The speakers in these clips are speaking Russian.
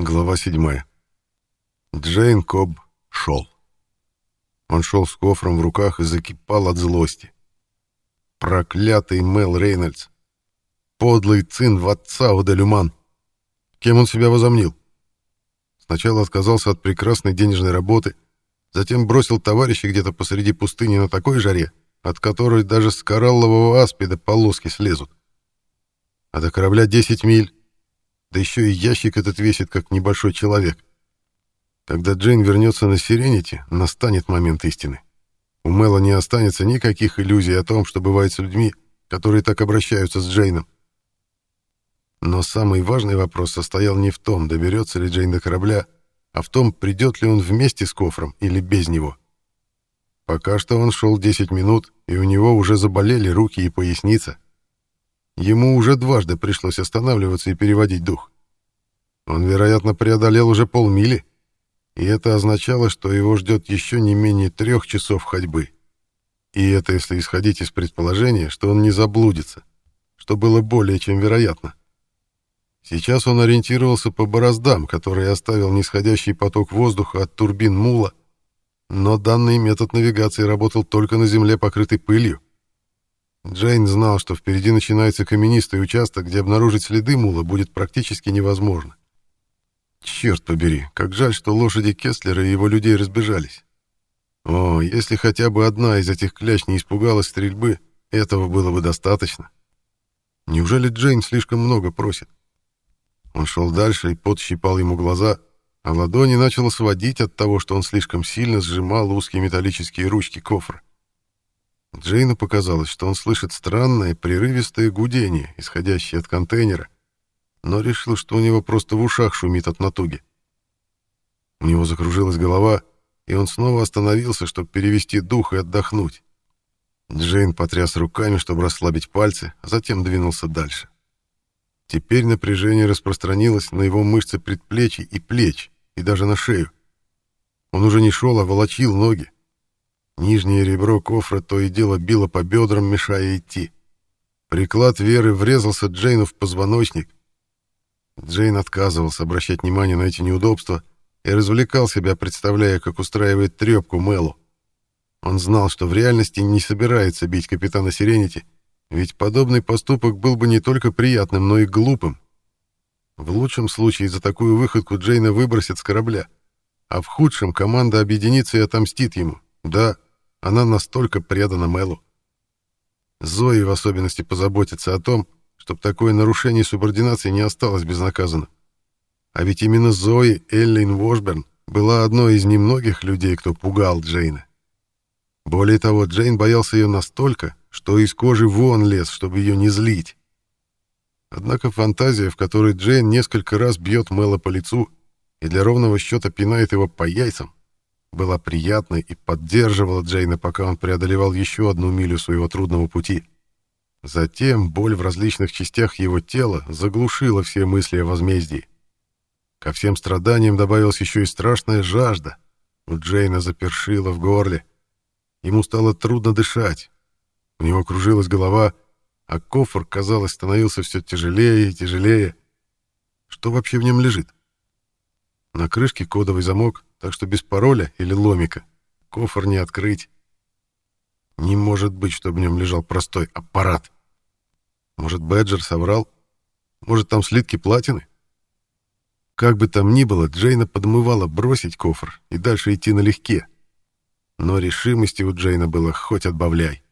Глава 7. Джейн Коб шел. Он шел с кофром в руках и закипал от злости. Проклятый Мел Рейнольдс. Подлый цин в отца Оделюман. Кем он себя возомнил? Сначала отказался от прекрасной денежной работы, затем бросил товарища где-то посреди пустыни на такой жаре, от которой даже с кораллового аспида полоски слезут. А до корабля 10 миль, да еще и ящик этот весит, как небольшой человек. Когда Джейн вернется на Сиренити, настанет момент истины. У Мэла не останется никаких иллюзий о том, что бывает с людьми, которые так обращаются с Джейном. Но самый важный вопрос состоял не в том, доберется ли Джейн до корабля, а в том, придет ли он вместе с кофром или без него. Пока что он шел 10 минут, и у него уже заболели руки и поясница, Ему уже дважды пришлось останавливаться и переводить дух. Он, вероятно, преодолел уже полмили, и это означало, что его ждет еще не менее трех часов ходьбы. И это если исходить из предположения, что он не заблудится, что было более чем вероятно. Сейчас он ориентировался по бороздам, которые оставил нисходящий поток воздуха от турбин мула, но данный метод навигации работал только на земле, покрытой пылью. Джейн знал, что впереди начинается каменистый участок, где обнаружить следы мула будет практически невозможно. Черт побери, как жаль, что лошади Кестлера и его людей разбежались. О, если хотя бы одна из этих кляч не испугалась стрельбы, этого было бы достаточно. Неужели Джейн слишком много просит? Он шел дальше, и пот щипал ему глаза, а ладони начало сводить от того, что он слишком сильно сжимал узкие металлические ручки кофра. Джейну показалось, что он слышит странное, прерывистое гудение, исходящее от контейнера, но решил, что у него просто в ушах шумит от натуги. У него закружилась голова, и он снова остановился, чтобы перевести дух и отдохнуть. Джейн потряс руками, чтобы расслабить пальцы, а затем двинулся дальше. Теперь напряжение распространилось на его мышцы предплечий и плеч, и даже на шею. Он уже не шел, а волочил ноги. Нижнее ребро кофра то и дело било по бедрам, мешая идти. Приклад Веры врезался Джейну в позвоночник. Джейн отказывался обращать внимание на эти неудобства и развлекал себя, представляя, как устраивает трепку Мэлу. Он знал, что в реальности не собирается бить капитана Сиренити, ведь подобный поступок был бы не только приятным, но и глупым. В лучшем случае за такую выходку Джейна выбросят с корабля, а в худшем команда объединится и отомстит ему. Да, она настолько предана Мэлу. Зои в особенности позаботится о том, чтобы такое нарушение субординации не осталось безнаказанным. А ведь именно Зои Эллин Вошберн была одной из немногих людей, кто пугал Джейна. Более того, Джейн боялся ее настолько, что из кожи вон лез, чтобы ее не злить. Однако фантазия, в которой Джейн несколько раз бьет Мэла по лицу и для ровного счета пинает его по яйцам, была приятной и поддерживала Джейна, пока он преодолевал еще одну милю своего трудного пути. Затем боль в различных частях его тела заглушила все мысли о возмездии. Ко всем страданиям добавилась еще и страшная жажда. У Джейна запершило в горле. Ему стало трудно дышать. У него кружилась голова, а кофр, казалось, становился все тяжелее и тяжелее. Что вообще в нем лежит? На крышке кодовый замок, так что без пароля или ломика кофр не открыть. Не может быть, чтобы в нем лежал простой аппарат. Может, Бэджер соврал? Может, там слитки платины? Как бы там ни было, Джейна подмывала бросить кофр и дальше идти налегке. Но решимости у Джейна было хоть отбавляй.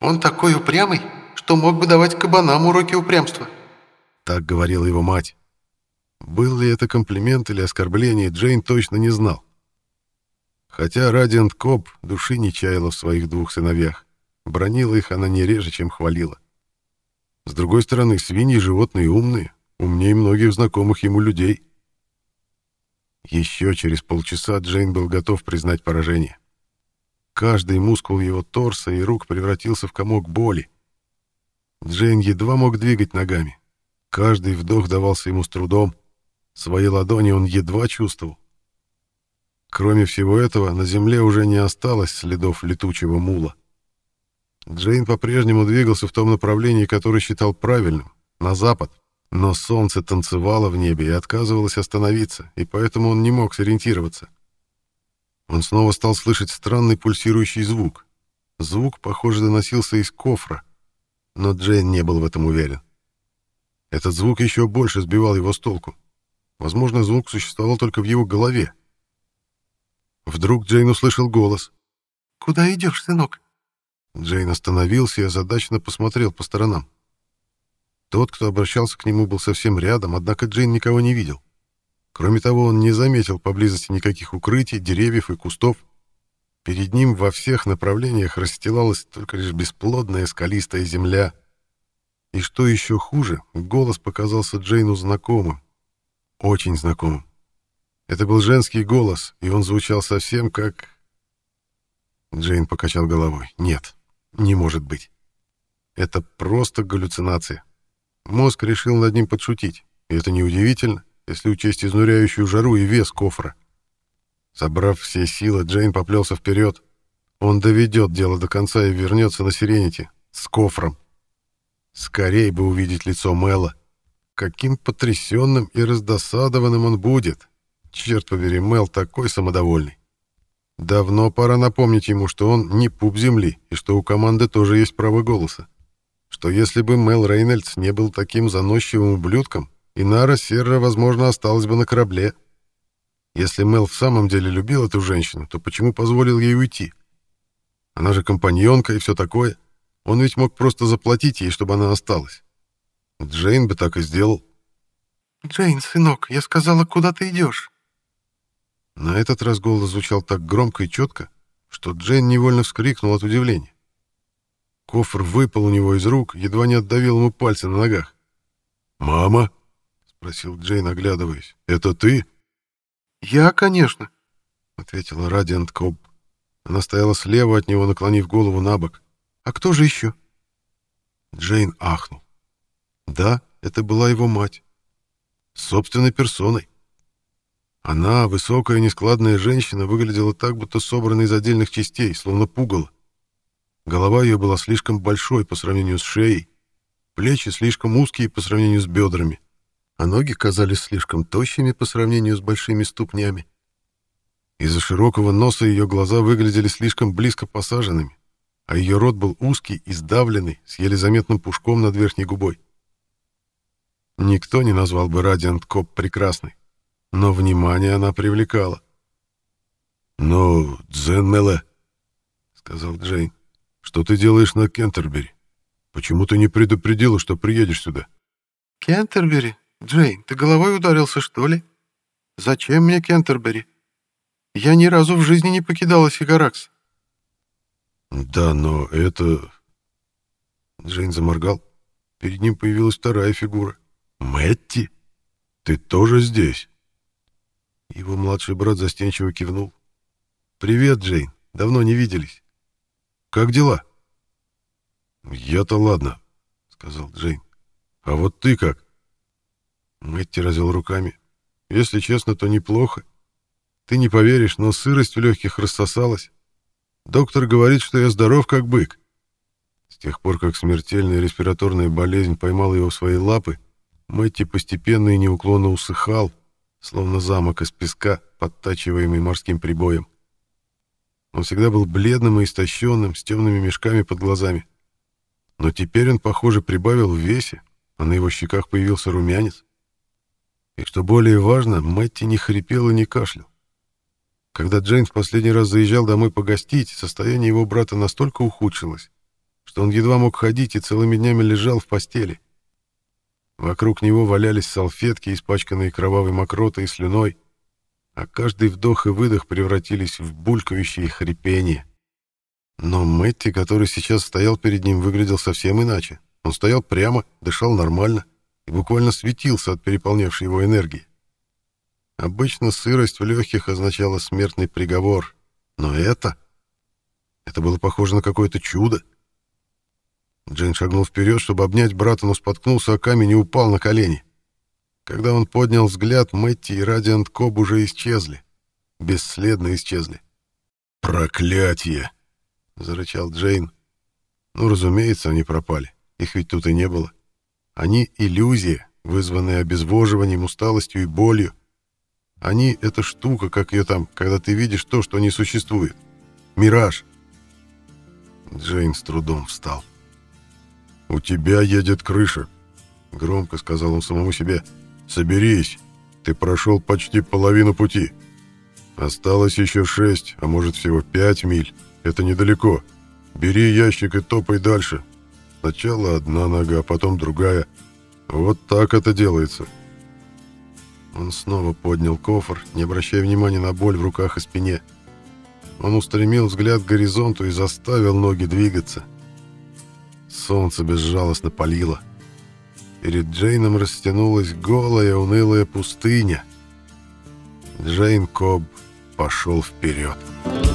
«Он такой упрямый, что мог бы давать кабанам уроки упрямства», — так говорила его мать. Был ли это комплимент или оскорбление, Джейн точно не знал. Хотя Радиант Коп души не чаяла в своих двух сыновьях. Бронила их она не реже, чем хвалила. С другой стороны, свиньи — животные умные, умнее многих знакомых ему людей. Еще через полчаса Джейн был готов признать поражение. Каждый мускул его торса и рук превратился в комок боли. Джейн едва мог двигать ногами. Каждый вдох давался ему с трудом. Свои ладони он едва чувствовал. Кроме всего этого, на земле уже не осталось следов летучего мула. Джейн по-прежнему двигался в том направлении, которое считал правильным, на запад, Но солнце танцевало в небе и отказывалось остановиться, и поэтому он не мог сориентироваться. Он снова стал слышать странный пульсирующий звук. Звук, похоже, доносился из кофра, но Джейн не был в этом уверен. Этот звук еще больше сбивал его с толку. Возможно, звук существовал только в его голове. Вдруг Джейн услышал голос. «Куда идешь, сынок?» Джейн остановился и озадаченно посмотрел по сторонам. Тот, кто обращался к нему, был совсем рядом, однако Джейн никого не видел. Кроме того, он не заметил поблизости никаких укрытий, деревьев и кустов. Перед ним во всех направлениях расстилалась только лишь бесплодная скалистая земля. И что еще хуже, голос показался Джейну знакомым. Очень знакомым. Это был женский голос, и он звучал совсем как... Джейн покачал головой. Нет, не может быть. Это просто галлюцинация. Мозг решил над ним подшутить, и это неудивительно, если учесть изнуряющую жару и вес кофра. Собрав все силы, Джейн поплелся вперед. Он доведет дело до конца и вернется на Сиренити с кофром. Скорее бы увидеть лицо Мэла. Каким потрясенным и раздосадованным он будет. Черт побери, Мэл такой самодовольный. Давно пора напомнить ему, что он не пуп земли, и что у команды тоже есть право голоса что если бы Мел Рейнольдс не был таким заносчивым ублюдком, Инара Серра, возможно, осталась бы на корабле. Если Мел в самом деле любил эту женщину, то почему позволил ей уйти? Она же компаньонка и все такое. Он ведь мог просто заплатить ей, чтобы она осталась. Джейн бы так и сделал. «Джейн, сынок, я сказала, куда ты идешь?» На этот раз голос звучал так громко и четко, что Джейн невольно вскрикнул от удивления. Кофр выпал у него из рук, едва не отдавил ему пальцы на ногах. «Мама?» — спросил Джейн, оглядываясь. «Это ты?» «Я, конечно», — ответила Радиант Коб. Она стояла слева от него, наклонив голову на бок. «А кто же еще?» Джейн ахнул. Да, это была его мать. Собственной персоной. Она, высокая нескладная женщина, выглядела так, будто собрана из отдельных частей, словно пугало. Голова ее была слишком большой по сравнению с шеей, плечи слишком узкие по сравнению с бедрами, а ноги казались слишком тощими по сравнению с большими ступнями. Из-за широкого носа ее глаза выглядели слишком близко посаженными, а ее рот был узкий и сдавленный, с еле заметным пушком над верхней губой. Никто не назвал бы Радиант Коп прекрасной, но внимание она привлекала. «Ну, Дзен Меле», — сказал Джейн, что ты делаешь на Кентербери? Почему ты не предупредила, что приедешь сюда? Кентербери? Джейн, ты головой ударился, что ли? Зачем мне Кентербери? Я ни разу в жизни не покидала Сигаракс. Да, но это... Джейн заморгал. Перед ним появилась вторая фигура. Мэтти? Ты тоже здесь? Его младший брат застенчиво кивнул. «Привет, Джейн. Давно не виделись». Как дела?» «Я-то ладно», — сказал Джейн. «А вот ты как?» Мэтти развел руками. «Если честно, то неплохо. Ты не поверишь, но сырость в легких рассосалась. Доктор говорит, что я здоров, как бык. С тех пор, как смертельная респираторная болезнь поймала его в свои лапы, Мэтти постепенно и неуклонно усыхал, словно замок из песка, подтачиваемый морским прибоем. Он всегда был бледным и истощенным, с темными мешками под глазами. Но теперь он, похоже, прибавил в весе, а на его щеках появился румянец. И что более важно, Мэтти не хрипел и не кашлял. Когда Джейн в последний раз заезжал домой погостить, состояние его брата настолько ухудшилось, что он едва мог ходить и целыми днями лежал в постели. Вокруг него валялись салфетки, испачканные кровавой мокротой и слюной, а каждый вдох и выдох превратились в булькающее хрипение. Но Мэтти, который сейчас стоял перед ним, выглядел совсем иначе. Он стоял прямо, дышал нормально и буквально светился от переполнявшей его энергии. Обычно сырость в легких означала смертный приговор, но это... Это было похоже на какое-то чудо. Джейн шагнул вперед, чтобы обнять брата, но споткнулся о камень и упал на колени. Когда он поднял взгляд, Мэтти и Радиант Коб уже исчезли. Бесследно исчезли. «Проклятие!» — зарычал Джейн. «Ну, разумеется, они пропали. Их ведь тут и не было. Они — иллюзия, вызванные обезвоживанием, усталостью и болью. Они — это штука, как ее там, когда ты видишь то, что не существует. Мираж. Джейн с трудом встал. «У тебя едет крыша», — громко сказал он самому себе. «Соберись, ты прошел почти половину пути. Осталось еще шесть, а может всего пять миль. Это недалеко. Бери ящик и топай дальше. Сначала одна нога, а потом другая. Вот так это делается». Он снова поднял кофр, не обращая внимания на боль в руках и спине. Он устремил взгляд к горизонту и заставил ноги двигаться. Солнце безжалостно палило. Перед Джейном растянулась голая, унылая пустыня. Джейн Коб пошел вперед. «Джейн